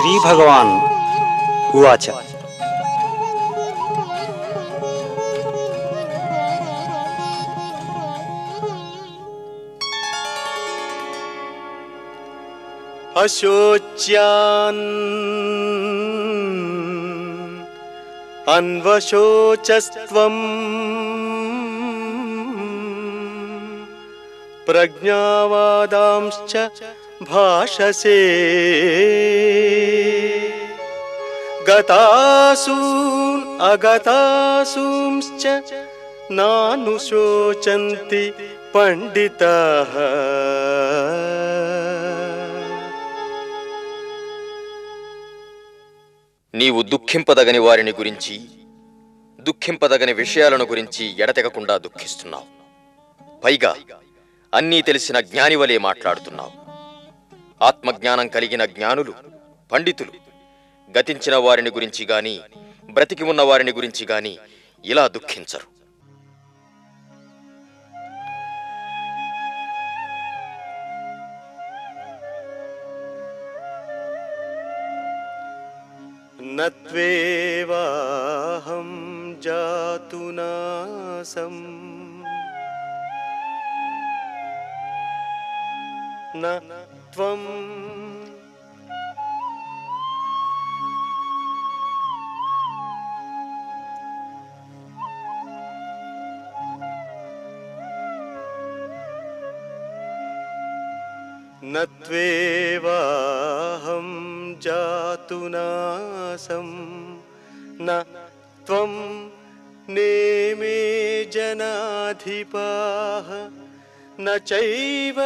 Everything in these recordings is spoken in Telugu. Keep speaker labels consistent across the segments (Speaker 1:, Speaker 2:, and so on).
Speaker 1: श्रीभगवान् उवाच
Speaker 2: अशोच्यान् अन्वशोचस्त्वम् प्रज्ञावादांश्च भाषसे गतासून् अगतासूंश्च नानुशोचन्ति पण्डिताः
Speaker 3: నీవు దుఃఖింపదగని వారిని గురించి దుఃఖింపదగని విషయాలను గురించి ఎడతెగకుండా దుఃఖిస్తున్నావు పైగా అన్నీ తెలిసిన జ్ఞానివలే మాట్లాడుతున్నావు ఆత్మజ్ఞానం కలిగిన జ్ఞానులు పండితులు. గతించిన వారిని గురించి గాని బ్రతికి ఉన్న వారిని గురించి గాని ఇలా దుఃఖించరు.
Speaker 2: నత్వేవాహం జాతు నాసం నా त्वम् न त्वेवाहं जातु नासं न त्वं नेमे जनाधिपाः न चैव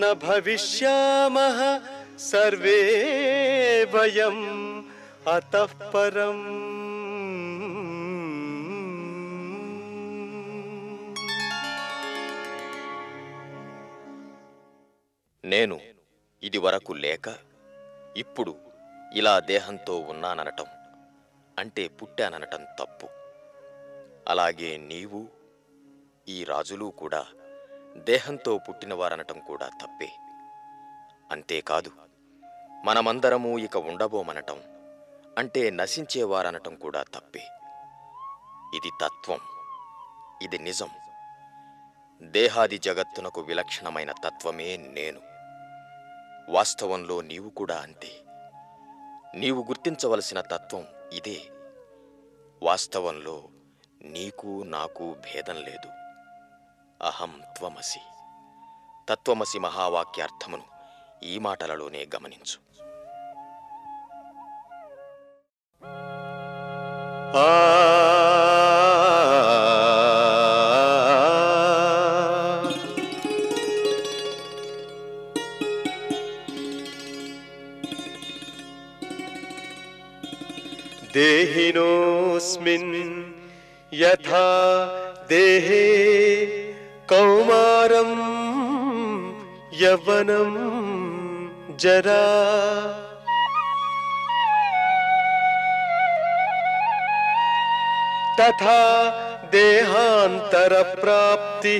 Speaker 2: न भविष्यामः सर्वे वयम् अतः परम्
Speaker 3: నేను ఇది వరకు లేక ఇప్పుడు ఇలా దేహంతో ఉన్నాననటం అంటే పుట్టాననటం తప్పు అలాగే నీవు ఈ రాజులు కూడా దేహంతో పుట్టినవారనటం కూడా తప్పే. అంతేకాదు మనమందరము ఇక ఉండబోమనటం అంటే నశించేవారనటం కూడా తప్పే. ఇది తత్వం ఇది నిజం. దేహాది జగత్తునకు విలక్షణమైన తత్వమే నేను. వాస్తవంలో నీవు కూడా అంతే. నీవు గుర్తించవలసిన తత్వం ఇదే. వాస్తవంలో నీకు నాకు భేదం లేదు. అహం త్వమసి. తత్వమసి మహావాక్యార్థమును ఈ మాటలలోనే గమనించు.
Speaker 2: దేహినోస్మిన్ యథా దేహే कौमारम यवनम जरा। तथा देहांतर प्राप्ति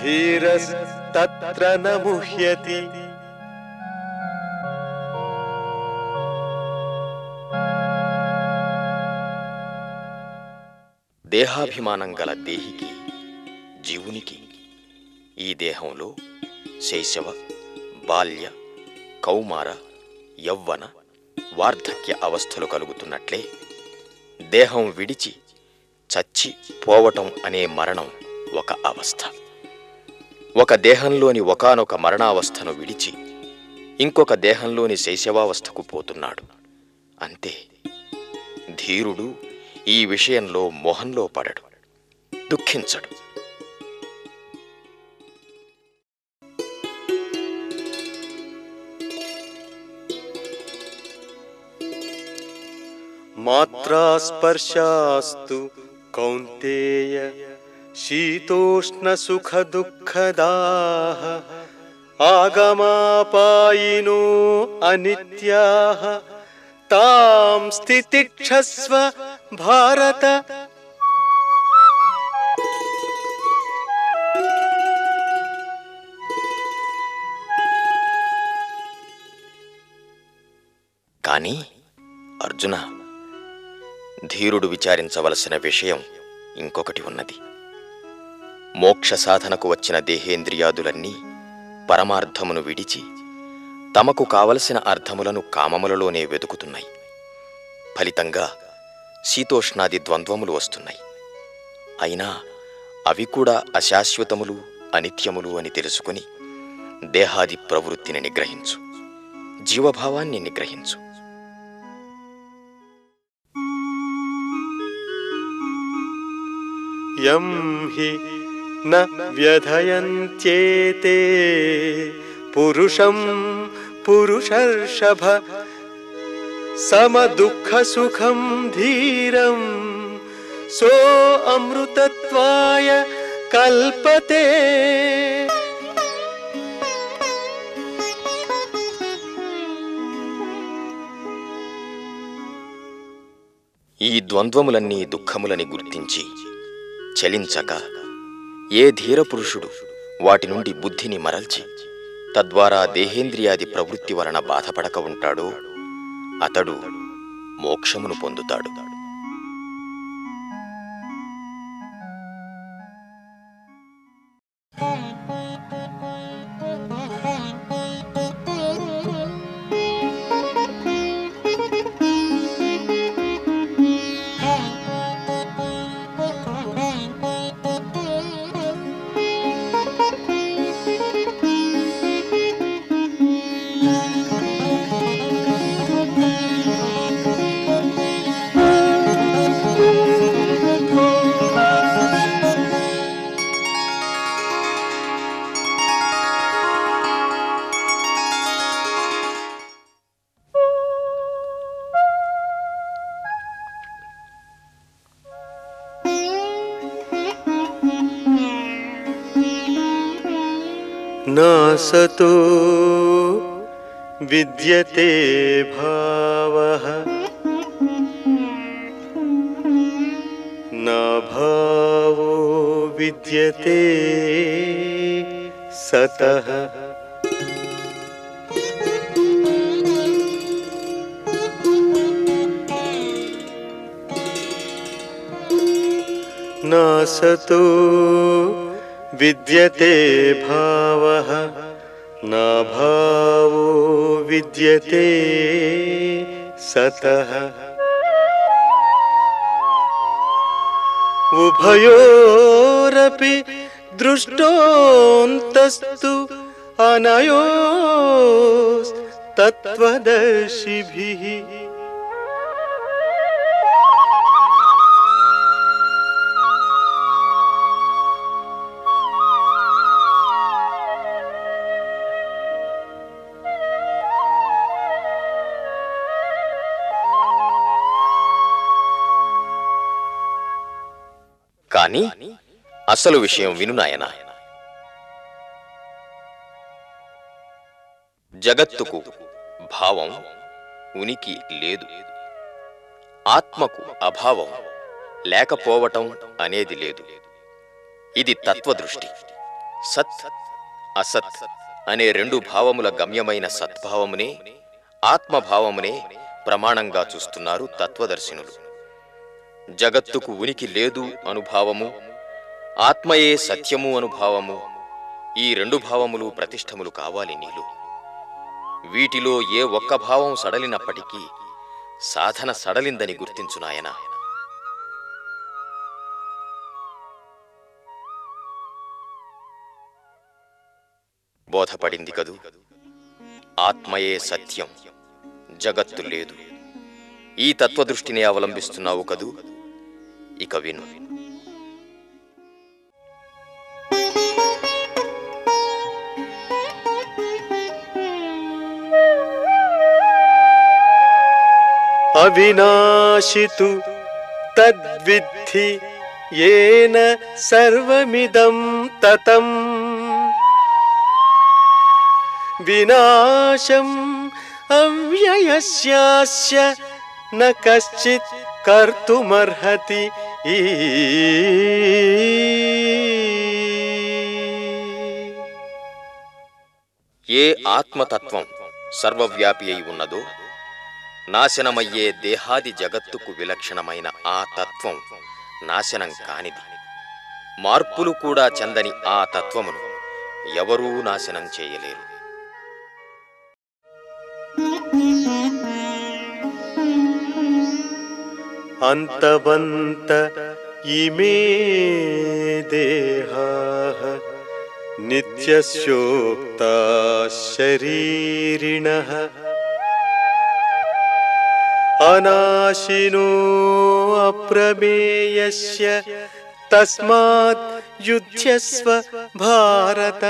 Speaker 2: धीरस तत्र न मुह्यति।
Speaker 3: ದೇಹಾಭಿಮಾನಂಗಲ ದೇಹಿಗೆ జీవునికి ఈ దేహంలో శైశవ బాల్య కౌమార యవ్వన వార్ధక్య అవస్థలు కలుగుతున్నట్లే దేహం విడిచి చచ్చి పోవటం అనే మరణం ఒక అవస్థ. ఒక దేహంలోని ఒకానొక మరణావస్థను విడిచి ఇంకొక దేహంలోని శైశవావస్థకు పోతున్నాడు. అంతే. ధీరుడు ఈ విషయంలో మోహంలో పడడు. దుఃఖించడు.
Speaker 2: मात्रास्पर्शास्तु कौन्तेय शीतोष्णसुखदुःखदाः आगमापायिनो अनित्याः तां स्थितिक्षस्व भारत
Speaker 3: కానీ అర్జున ధీరుడు విచారించవలసిన విషయం ఇంకొకటి ఉన్నది. మోక్ష సాధనకు వచ్చిన దేహేంద్రియాదులన్నీ పరమార్థమును విడిచి తమకు కావలసిన అర్థములను కామములలోనే వెతుకుతున్నాయి. ఫలితంగా శీతోష్ణాది ద్వంద్వములు వస్తున్నాయి. అయినా అవి కూడా అశాశ్వతములు అనిత్యములు అని తెలుసుకుని దేహాది ప్రవృత్తిని నిగ్రహించు జీవభావాన్ని నిగ్రహించు.
Speaker 2: యం హి న వ్యధయంత్యేతే పురుషం పురుషర్షభ సమదుఃఖసుఖం ధీరం సో అమృతత్వాయ కల్పతే
Speaker 3: ఈ ద్వంద్వములన్నీ దుఃఖములని గుర్తించి చలించక. ఏ ధీరపురుషుడు వాటి నుండి బుద్ధిని మరల్చి తద్వారా దేహేంద్రియాది ప్రవృత్తి వలన బాధపడక ఉంటాడో అతడు మోక్షమును పొందుతాడు.
Speaker 2: तो विद्यते भावः। न भावो विद्यते सतः। न सतु। विद्यते भावः। न भावो विद्यते सतः। उभयोरपि दृष्टोऽन्तस्तु अनयोस्तत्त्वदर्शिभिः।
Speaker 3: కాని అసలు విషయం విను నాయనా. జగత్తుకు భావం ఉనికి లేదు. ఆత్మకు అభావం లేకపోవటం అనేది లేదు. ఇది తత్వదృష్టి. సత్ అసత్ అనే రెండు భావముల గమ్యమైన సద్భావమునే ఆత్మభావమునే ప్రమాణంగా చూస్తున్నారు తత్వదర్శినులు. జగత్తుకు ఉనికి లేదు అనుభావము ఆత్మయే సత్యము అనుభావము ఈ రెండు భావములు ప్రతిష్టములు కావాలి నీలు. వీటిలో ఏ ఒక్క భావం సడలినప్పటికీ సాధన సడలిందని గుర్తించునాయన బోధపడింది కదూ? ఆత్మయే సత్యం జగత్తు లేదు. ఈ తత్వదృష్టిని అవలంబిస్తున్నావు కదూ?
Speaker 2: अविनाशितु तद्विद्धि येन सर्वमिदं ततम्। विनाशम् अव्ययस्यास्य न कश्चित् कर्तुमर्हति।
Speaker 3: ఏ ఆత్మతత్వం సర్వవ్యాపి అయి ఉన్నదో నాశనమయ్యే దేహాది జగత్తుకు విలక్షణమైన ఆ తత్వం నాశనం కానిది. మార్పులు కూడా చెందని ఆ తత్వమును ఎవరూ నాశనం చేయలేరు.
Speaker 2: अन्तवन्त इमे देहाः नित्यस्योक्ता शरीरिणः। अनाशिनो अप्रमेयस्य तस्मात् युध्यस्व भारत।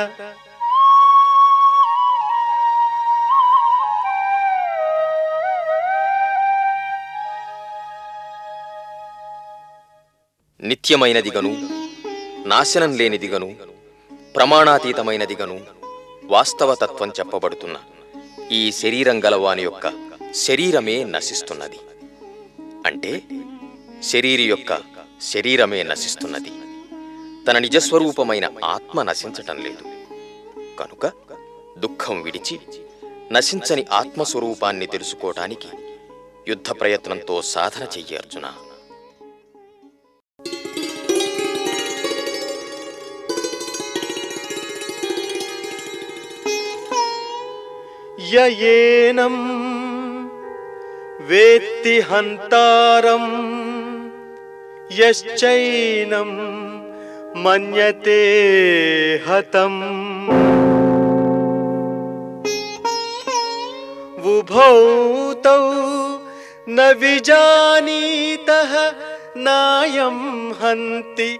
Speaker 3: నిత్యమైనదిగను నాశనం లేనిదిగను ప్రమాణాతీతమైనదిగను వాస్తవతత్వం చెప్పబడుతున్న ఈ శరీరం గలవాని యొక్క శరీరమే నశిస్తున్నది. అంటే శరీరి యొక్క శరీరమే నశిస్తున్నది. తన నిజస్వరూపమైన ఆత్మ నశించటం లేదు. కనుక దుఃఖం విడిచి నశించని ఆత్మస్వరూపాన్ని తెలుసుకోవటానికి యుద్ధ ప్రయత్నంతో సాధన చెయ్యి అర్జున.
Speaker 2: ययेनं वेत्ति हन्तारं यश्चैनं मन्यते हतम्। उभौ तौ न विजानीतः नायं हन्ति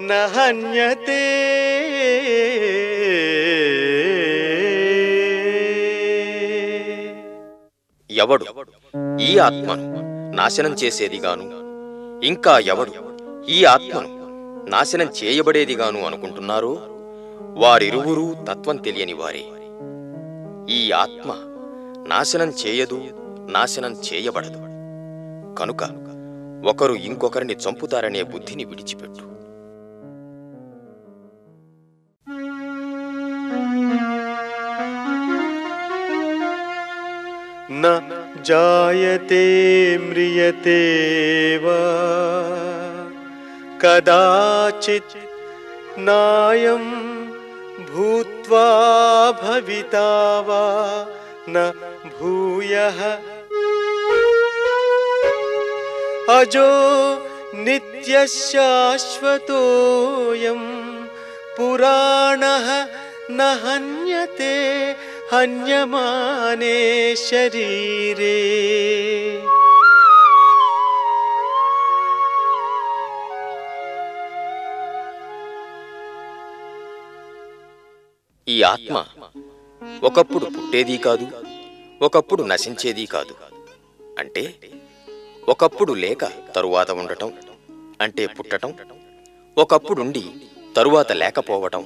Speaker 2: न हन्यते।
Speaker 3: ఎవడు? ఈ ఆత్మను నాశనం చేసేదిగాను. ఇంకా ఎవడు? ఈ ఆత్మను నాశనం చేయబడేదిగాను అనుకుంటున్నారో? వారిరువురూ తత్వం తెలియని వారే. ఈ ఆత్మ నాశనం చేయదు నాశనం చేయబడదు. కనుక ఒకరు ఇంకొకరిని చంపుతారనే బుద్ధిని విడిచిపెట్టు.
Speaker 2: न जायते म्रियते वा। कदाचित् नायं भूत्वा भविता वा न भूयः। अजो नित्यशाश्वतोऽयं पुराणः न हन्यते हन्यमाने शरीरे
Speaker 3: ఈ ఆత్మ ఒకప్పుడు పుట్టేది కాదు ఒకప్పుడు నశించేది కాదు అంటే ఒకప్పుడు లేక తరువాత ఉండటం అంటే పుట్టటం ఒకప్పుడుండి తరువాత లేకపోవటం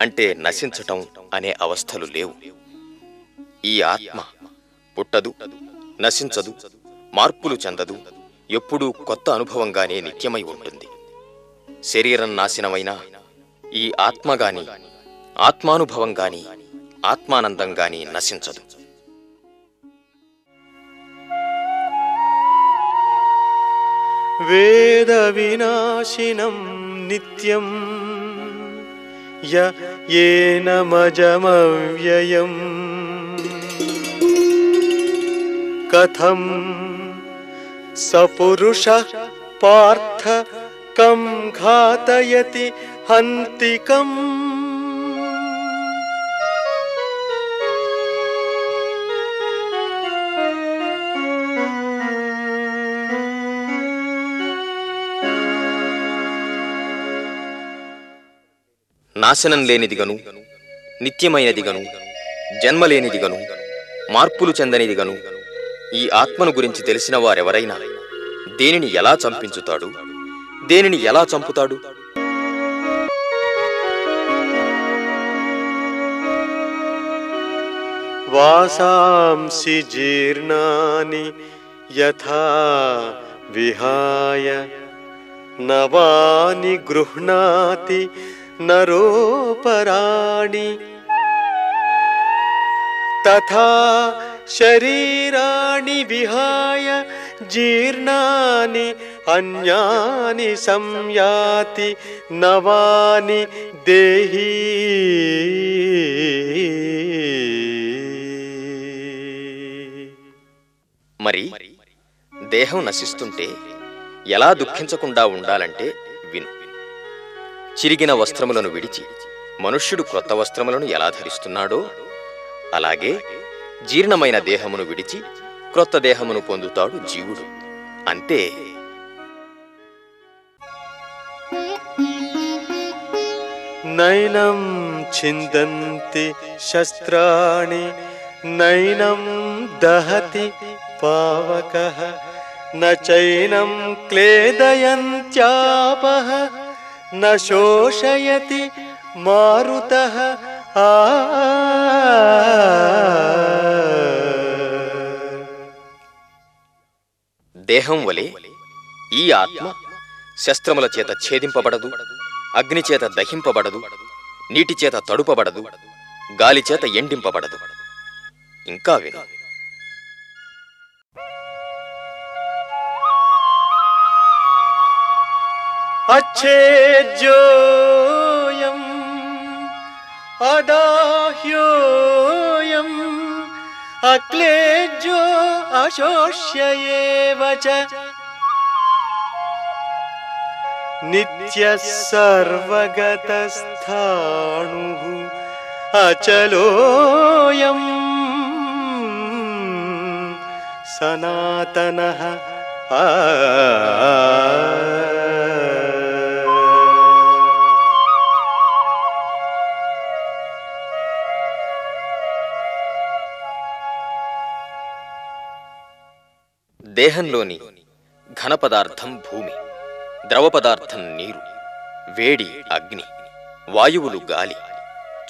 Speaker 3: అంటే నశించటం అనే అవస్థలు లేవు. ఈ ఆత్మ పుట్టదు నశించదు మార్పులు చెందదు ఎప్పుడూ కొత్త అనుభవంగానే నిత్యమై ఉంటుంది. శరీరం నాశనమైనా ఈ ఆత్మగాని ఆత్మానుభవంగాని ఆత్మానందంగాని నశించదు.
Speaker 2: వేద వినాశినం నిత్యం य येनमजमव्ययम् कथं सपुरुषः पार्थ कं घातयति हन्तिकम्
Speaker 3: నాశనం లేనిదిగను నిత్యమైనదిగను జన్మలేనిదిగను మార్పులు చెందనిదిగను. ఈ ఆత్మను గురించి తెలిసిన వారెవరైనా దేనిని ఎలా చంపించుతాడు? దేనిని ఎలా చంపుతాడు?
Speaker 2: వాసాంసి జీర్ణాని యథా విహాయ నవాని గృహ్ణాతి नरोपराणि तथा శరీరాణి విహాయ జీర్ణాని అన్యాని సంయాతి నవాని దేహీ
Speaker 3: మరి దేహం నశిస్తుంటే ఎలా దుఃఖించకుండా ఉండాలంటే విను చిరిగిన వస్త్రములను విడిచి మనుష్యుడు క్రొత్త వస్త్రములను ఎలా ధరిస్తున్నాడో అలాగే జీర్ణమైన దేహమును విడిచి క్రొత్త దేహమును పొందుతాడు జీవుడు. అంతే.
Speaker 2: నైనం చిందంతి శస్త్రాణి నైనం దహతి పావక నైనం క్లేదయంత్యాపః న శోషయతి మారుత
Speaker 3: దేహం వలె ఈ ఆత్మ శస్త్రముల చేత ఛేదింపబడదు అగ్నిచేత దహింపబడదు నీటిచేత తడుపబడదు గాలిచేత ఎండింపబడదు. ఇంకా విను.
Speaker 2: अच्छेद्योऽयम् अदाह्योऽयम् अक्लेज्यो अशोष्य एव च। नित्यः सर्वगतस्थाणुः अचलोऽयम् सनातनः आ
Speaker 3: దేహంలోని ఘన పదార్థం భూమి ద్రవ పదార్థం నీరు వేడి అగ్ని వాయువులు గాలి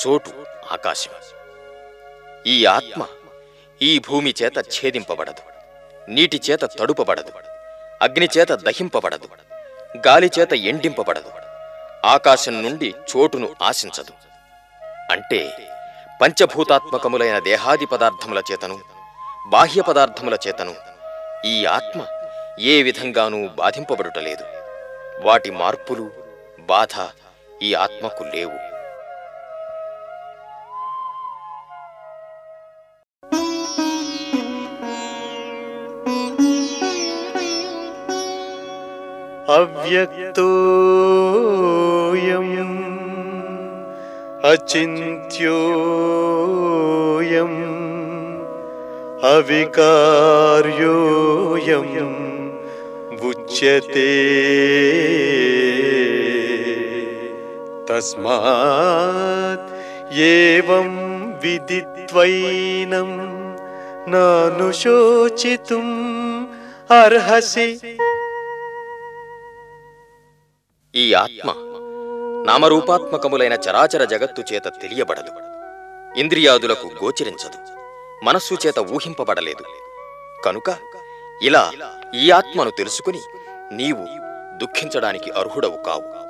Speaker 3: చోటు ఆకాశం. ఈ ఆత్మ ఈ భూమి చేత ఛేదింపబడదు నీటి చేత తడుపబడదు అగ్ని చేత దహింపబడదు గాలి చేత ఎండింపబడదు ఆకాశం నుండి చోటును ఆశించదు. అంటే పంచభూతాత్మకములైన దేహాది పదార్థముల చేతను బాహ్య పదార్థముల చేతను ఈ ఆత్మ ఏ విధంగానూ బాధింపబడుటలేదు వాటి మార్పులు బాధ ఈ ఆత్మకు లేవు
Speaker 2: अव्यक्तोऽयम् अचिन्त्योऽयम् अविकार्योऽयम् उच्यते तस्मात् एवं विदित्वैनं नानुशोचितुम् अर्हसि
Speaker 3: ఈ ఆత్మ నామరూపాత్మకములైన చరాచర జగత్తు చేత తెలియబడదు ఇంద్రియాదులకు గోచరించదు మనస్సు చేత ఊహింపబడలేదు. కనుక ఇలా ఈ ఆత్మను తెలుసుకుని నీవు దుఃఖించడానికి అర్హుడవు కావు.